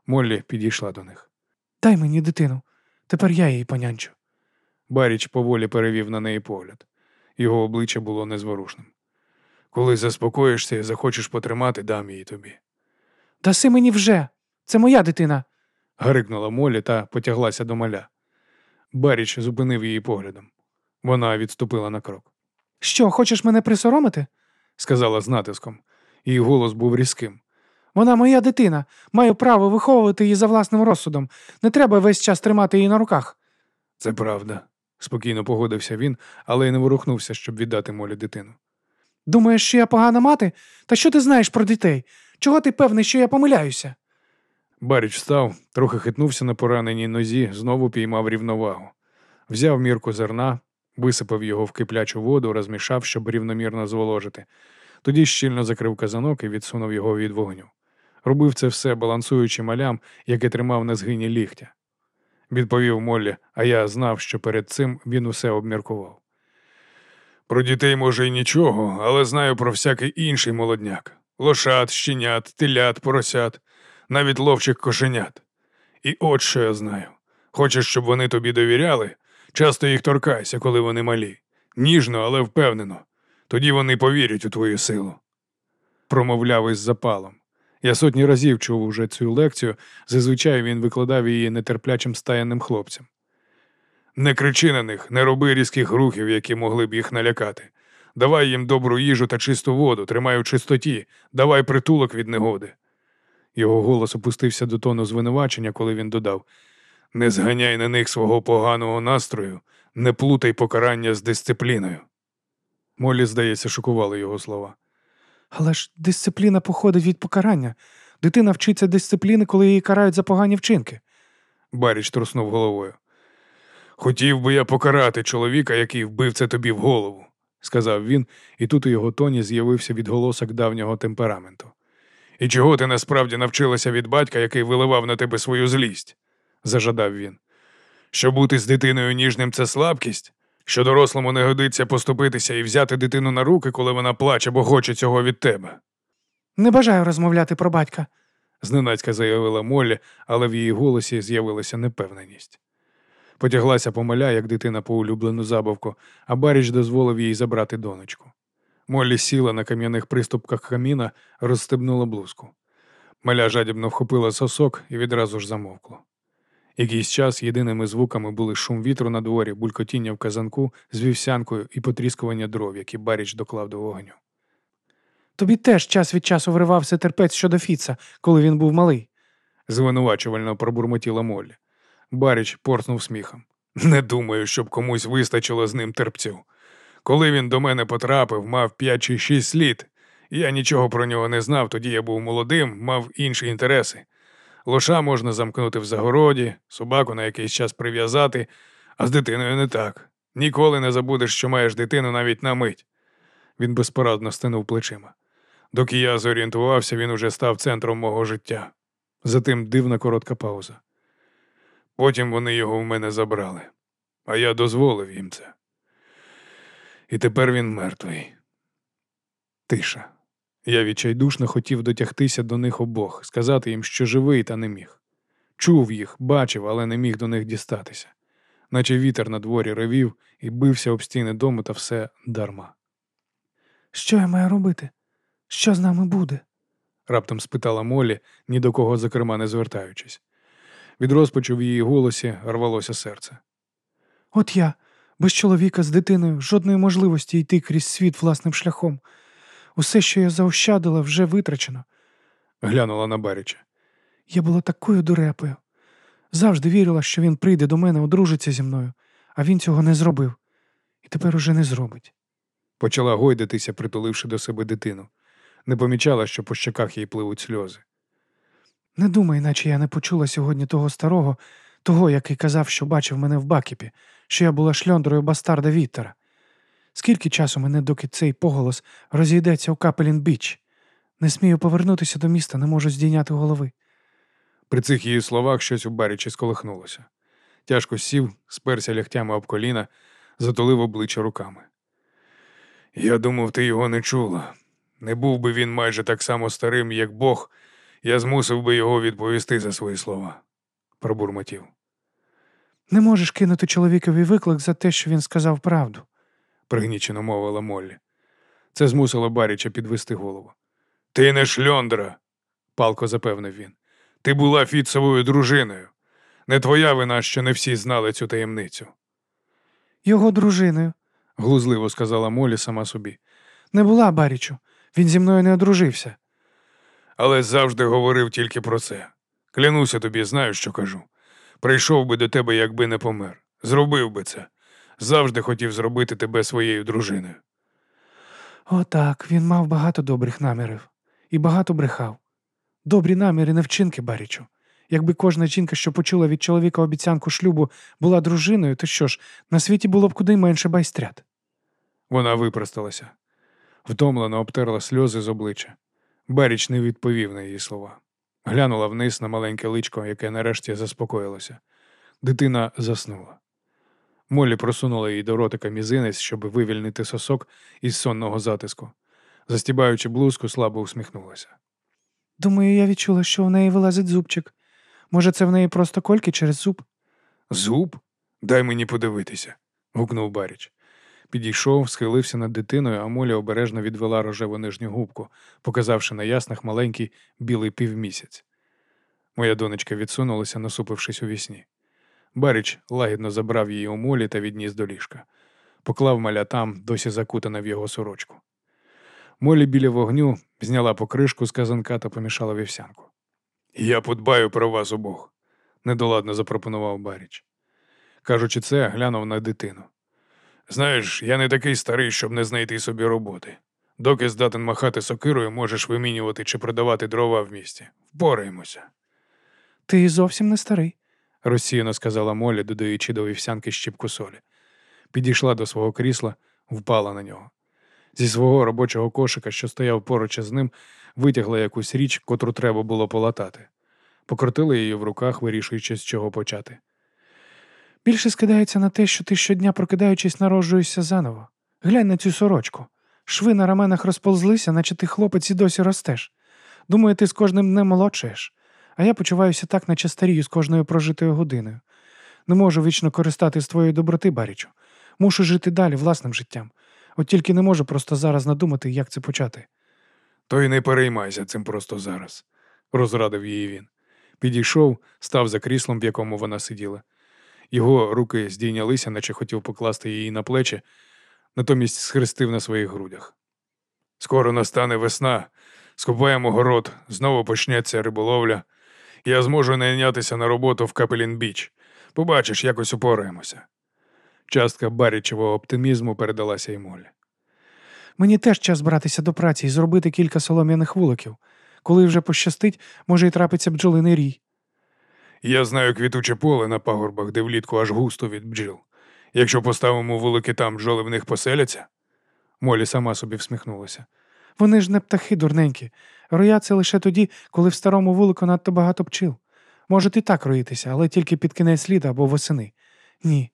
Моллі підійшла до них. Дай мені дитину. Тепер я її понянчу. Баріч поволі перевів на неї погляд. Його обличчя було незворушним. Коли заспокоїшся і захочеш потримати, дам її тобі. Даси мені вже. Це моя дитина. гарикнула Молі та потяглася до маля. Баріч зупинив її поглядом. Вона відступила на крок. Що, хочеш мене присоромити? Сказала з натиском. Її голос був різким. Вона моя дитина. Маю право виховувати її за власним розсудом. Не треба весь час тримати її на руках. Це правда, спокійно погодився він, але й не ворухнувся, щоб віддати Молі дитину. Думаєш, що я погана мати? Та що ти знаєш про дітей? Чого ти певний, що я помиляюся? Баріч встав, трохи хитнувся на пораненій нозі, знову піймав рівновагу. Взяв мірку зерна, висипав його в киплячу воду, розмішав, щоб рівномірно зволожити. Тоді щільно закрив казанок і відсунув його від вогню. Робив це все, балансуючи малям, яке тримав на згині ліктя. Відповів Моллі, а я знав, що перед цим він усе обміркував. Про дітей, може, й нічого, але знаю про всякий інший молодняк лошад, щенят, телят, поросят, навіть ловчих кошенят. І от що я знаю. Хочеш, щоб вони тобі довіряли? Часто їх торкайся, коли вони малі. Ніжно, але впевнено. Тоді вони повірять у твою силу. Промовляв із запалом. Я сотні разів чув уже цю лекцію, зазвичай він викладав її нетерплячим стаяним хлопцям. Не кричи на них, не роби різких рухів, які могли б їх налякати. Давай їм добру їжу та чисту воду, тримай у чистоті, давай притулок від негоди. Його голос опустився до тону звинувачення, коли він додав Не зганяй на них свого поганого настрою, не плутай покарання з дисципліною. Молі, здається, шокували його слова. Але ж дисципліна походить від покарання. Дитина вчиться дисципліни, коли її карають за погані вчинки. Баріч труснув головою. Хотів би я покарати чоловіка, який вбив це тобі в голову, сказав він, і тут у його тоні з'явився відголосок давнього темпераменту. І чого ти насправді навчилася від батька, який виливав на тебе свою злість? зажадав він. Що бути з дитиною ніжним це слабкість, що дорослому не годиться поступитися і взяти дитину на руки, коли вона плаче, бо хоче цього від тебе. Не бажаю розмовляти про батька. зненацька заявила Моллі, але в її голосі з'явилася непевненість. Потяглася помаля, як дитина по улюблену забавку, а Баріч дозволив їй забрати донечку. Моллі сіла на кам'яних приступках каміна, розстебнула блузку. Маля жадібно вхопила сосок і відразу ж замовкло. Якийсь час єдиними звуками були шум вітру на дворі, булькотіння в казанку з вівсянкою і потріскування дров, які Баріч доклав до вогню. Тобі теж час від часу вривався терпець щодо Фіца, коли він був малий. звинувачувально пробурмотіла Моллі. Баріч порснув сміхом. Не думаю, щоб комусь вистачило з ним терпців. Коли він до мене потрапив, мав п'ять чи шість літ. Я нічого про нього не знав, тоді я був молодим, мав інші інтереси. Лоша можна замкнути в загороді, собаку на якийсь час прив'язати, а з дитиною не так. Ніколи не забудеш, що маєш дитину навіть на мить. Він безпорадно стинув плечима. Доки я зорієнтувався, він уже став центром мого життя. Затим дивна коротка пауза. Потім вони його в мене забрали, а я дозволив їм це. І тепер він мертвий. Тиша. Я відчайдушно хотів дотягтися до них обох, сказати їм, що живий, та не міг. Чув їх, бачив, але не міг до них дістатися, наче вітер на дворі ревів і бився об стіни дому та все дарма. Що я маю робити? Що з нами буде? раптом спитала Молі, ні до кого зокрема не звертаючись. Від розпачу в її голосі рвалося серце. От я, без чоловіка з дитиною, жодної можливості йти крізь світ власним шляхом. Усе, що я заощадила, вже витрачено. Глянула на Баріча. Я була такою дурепою. Завжди вірила, що він прийде до мене, одружиться зі мною, а він цього не зробив. І тепер уже не зробить. Почала гойдатися, притуливши до себе дитину. Не помічала, що по щоках їй пливуть сльози. Не думай, наче я не почула сьогодні того старого, того, який казав, що бачив мене в Бакіпі, що я була шльондрою бастарда Віттера. Скільки часу мене, доки цей поголос розійдеться у Капелін Біч? Не смію повернутися до міста, не можу здійняти голови. При цих її словах щось у Барічі сколихнулося. Тяжко сів, сперся лягтями об коліна, затулив обличчя руками. Я думав, ти його не чула. Не був би він майже так само старим, як Бог, я змусив би його відповісти за свої слова, пробурмотів. Не можеш кинути чоловікові виклик за те, що він сказав правду. Пригнічено мовила Моллі. Це змусило Баріча підвести голову. Ти не шльондра, палко запевнив він. Ти була Фіцевою дружиною. Не твоя вина, що не всі знали цю таємницю, Його дружиною. глузливо сказала Молі сама собі. Не була Барічу. Він зі мною не одружився. Але завжди говорив тільки про це. Клянуся тобі, знаю, що кажу. Прийшов би до тебе, якби не помер. Зробив би це. Завжди хотів зробити тебе своєю дружиною. Отак, він мав багато добрих намірів і багато брехав. Добрі наміри не вчинки, Барічу. Якби кожна жінка, що почула від чоловіка обіцянку шлюбу, була дружиною, то що ж, на світі було б куди менше байстрят. Вона випросталася. Втомлено обтерла сльози з обличчя. Баріч не відповів на її слова. Глянула вниз на маленьке личко, яке нарешті заспокоїлося. Дитина заснула. Молі просунула їй до ротика мізинець, щоб вивільнити сосок із сонного затиску. Застібаючи блузку, слабо усміхнулася. Думаю, я відчула, що в неї вилазить зубчик. Може, це в неї просто кольки через зуб? Зуб? Дай мені подивитися. гукнув Баріч. Підійшов, схилився над дитиною, а Молі обережно відвела рожеву нижню губку, показавши на яснах маленький білий півмісяць. Моя донечка відсунулася, насупившись у вісні. Баріч лагідно забрав її у молі та відніс до ліжка. Поклав маля там, досі закутана в його сорочку. Молі біля вогню зняла покришку з казанка та помішала вівсянку. Я подбаю про вас обох, недоладно запропонував Баріч. Кажучи це, глянув на дитину. Знаєш, я не такий старий, щоб не знайти собі роботи. Доки здатен махати сокирою, можеш вимінювати чи продавати дрова в місті. Впораємося, Ти зовсім не старий. Розсіяно сказала Молі, додаючи до вівсянки щіпку солі. Підійшла до свого крісла, впала на нього. Зі свого робочого кошика, що стояв поруч із ним, витягла якусь річ, котру треба було полатати. Покрутила її в руках, вирішуючи, з чого почати. Більше скидається на те, що ти щодня, прокидаючись, народжуєшся заново. Глянь на цю сорочку. Шви на раменах розползлися, наче ти хлопець і досі ростеш. Думаю, ти з кожним днем молодшаєш. А я почуваюся так, наче старію з кожною прожитою годиною. Не можу вічно користатись твоєї доброти, Барічу. Мушу жити далі власним життям. От тільки не можу просто зараз надумати, як це почати. То й не переймайся цим просто зараз, розрадив її він. Підійшов, став за кріслом, в якому вона сиділа. Його руки здійнялися, наче хотів покласти її на плечі, натомість схрестив на своїх грудях. Скоро настане весна, скупаємо город, знову почнеться риболовля. Я зможу найнятися на роботу в Капелін Біч. Побачиш, якось упораємося. Частка барічевого оптимізму передалася й молі. Мені теж час братися до праці і зробити кілька солом'яних вуликів. Коли вже пощастить, може й трапиться бджолиний рій. Я знаю квітуче поле на пагорбах, де влітку аж густо від бджіл. Якщо поставимо вулики там, бджоли в них поселяться. Молі сама собі всміхнулася. Вони ж не птахи дурненькі. Рояться лише тоді, коли в старому вулику надто багато пчил. Можуть і так роїтися, але тільки під кінець літа або восени. Ні.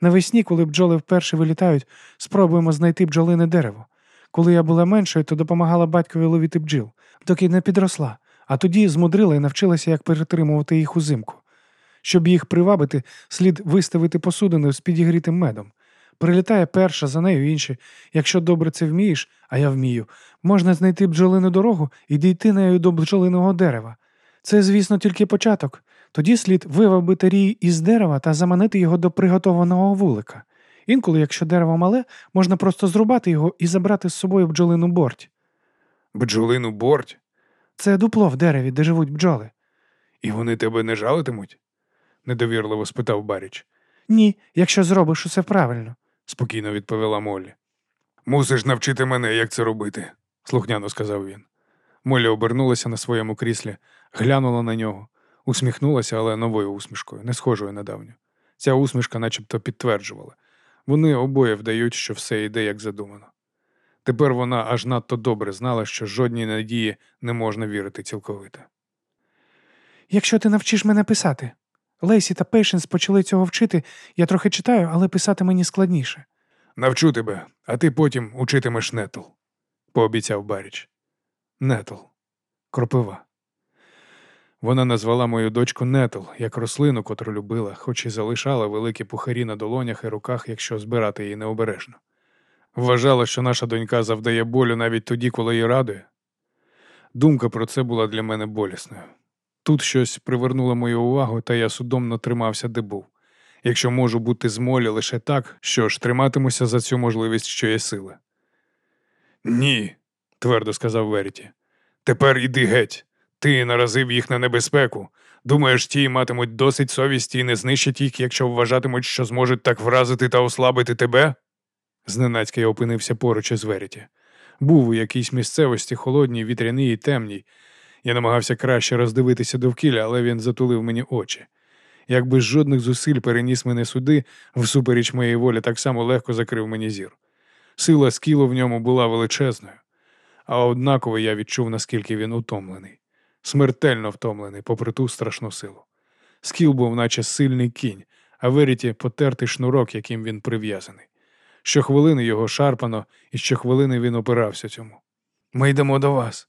Навесні, коли бджоли вперше вилітають, спробуємо знайти бджолине дерево. Коли я була меншою, то допомагала батькові ловити бджіл, доки не підросла, а тоді змудрила і навчилася, як перетримувати їх узимку. Щоб їх привабити, слід виставити посудину з підігрітим медом. Прилітає перша, за нею інші. Якщо добре це вмієш, а я вмію, можна знайти бджолину дорогу і дійти нею до бджолиного дерева. Це, звісно, тільки початок. Тоді слід вивабити рій із дерева та заманити його до приготованого вулика. Інколи, якщо дерево мале, можна просто зрубати його і забрати з собою бджолину борть. Бджолину борть, Це дупло в дереві, де живуть бджоли. і вони тебе не жалитимуть? недовірливо спитав Баріч. Ні, якщо зробиш усе правильно. Спокійно відповіла Моллі. Мусиш навчити мене, як це робити, слухняно сказав він. Моллі обернулася на своєму кріслі, глянула на нього, усміхнулася, але новою усмішкою, не схожою на давню. Ця усмішка начебто підтверджувала. Вони обоє вдають, що все йде як задумано. Тепер вона аж надто добре знала, що жодній надії не можна вірити цілковито. Якщо ти навчиш мене писати. Лейсі та Пейшенс почали цього вчити, я трохи читаю, але писати мені складніше. Навчу тебе, а ти потім учитимеш нетл, пообіцяв Баріч. Нетл. Кропива. Вона назвала мою дочку Нетл, як рослину, котру любила, хоч і залишала великі пухарі на долонях і руках, якщо збирати її необережно. Вважала, що наша донька завдає болю навіть тоді, коли її радує. Думка про це була для мене болісною. Тут щось привернуло мою увагу, та я судомно тримався, де був. Якщо можу бути з молі лише так, що ж триматимуся за цю можливість, що є сили. Ні, твердо сказав Веріті. Тепер іди геть. Ти наразив їх на небезпеку. Думаєш, ті матимуть досить совісті і не знищать їх, якщо вважатимуть, що зможуть так вразити та ослабити тебе? Зненацька я опинився поруч із Веріті. Був у якійсь місцевості холодній, вітряній і темній. Я намагався краще роздивитися довкілля, але він затулив мені очі. Як без жодних зусиль переніс мене сюди, всупереч моєї волі, так само легко закрив мені зір. Сила скілу в ньому була величезною, а однаково я відчув, наскільки він утомлений, смертельно втомлений, попри ту страшну силу. Скіл був, наче сильний кінь, а Веріті потертий шнурок, яким він прив'язаний. Щохвилини його шарпано, і щохвилини він опирався цьому. Ми йдемо до вас,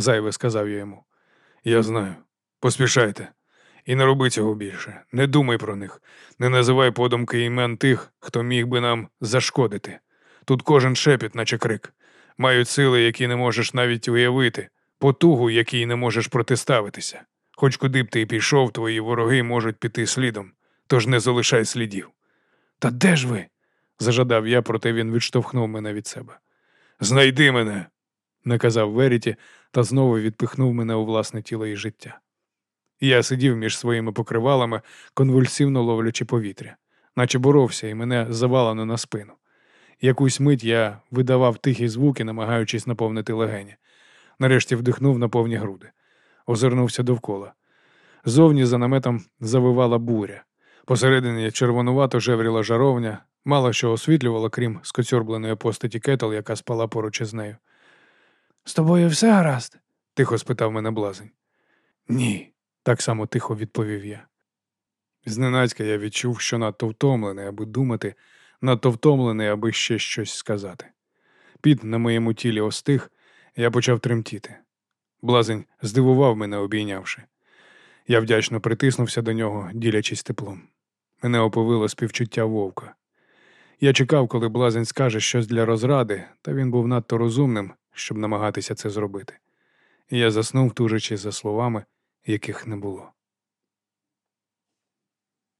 зайве сказав я йому. Я знаю. Поспішайте. І не роби цього більше. Не думай про них, не називай подумки імен тих, хто міг би нам зашкодити. Тут кожен шепіт, наче крик. Мають сили, які не можеш навіть уявити, потугу, якій не можеш протиставитися. Хоч куди б ти пішов, твої вороги можуть піти слідом, тож не залишай слідів. Та де ж ви? зажадав я, проте він відштовхнув мене від себе. Знайди мене, наказав Веріті та знову відпихнув мене у власне тіло і життя. Я сидів між своїми покривалами, конвульсивно ловлячи повітря, наче боровся, і мене завалено на спину. Якусь мить я видавав тихі звуки, намагаючись наповнити легені. Нарешті вдихнув на повні груди, озирнувся довкола. Зовні за наметом завивала буря. Посередині червонувато жевріла жаровня, мало що освітлювало, крім скоцьорбленої постаті кетл, яка спала поруч із нею. З тобою все гаразд? тихо спитав мене блазень. Ні, так само тихо відповів я. Зненацька я відчув, що надто втомлений, аби думати, надто втомлений, аби ще щось сказати. Під на моєму тілі остиг, я почав тремтіти. Блазень здивував мене, обійнявши. Я вдячно притиснувся до нього, ділячись теплом. Мене оповило співчуття вовка. Я чекав, коли блазень скаже щось для розради, та він був надто розумним, щоб намагатися це зробити. Я заснув, тужачи за словами, яких не було.